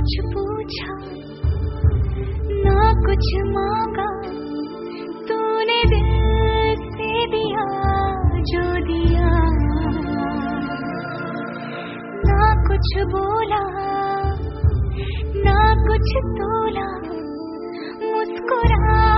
कुछ पूछा, ना कुछ मांगा। तूने दिल से दिया जो दिया। ना कुछ बोला, ना कुछ तोला। मुस्कुरा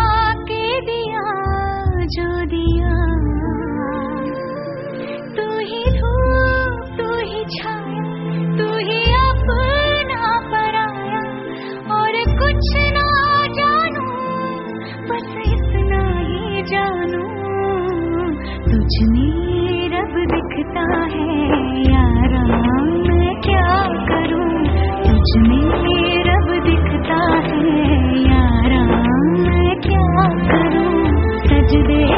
तुझ में रब दिखता है यारा मैं क्या करूँ? तुझ में रब दिखता है यारा मैं क्या करूँ? सजदे